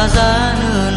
bazaar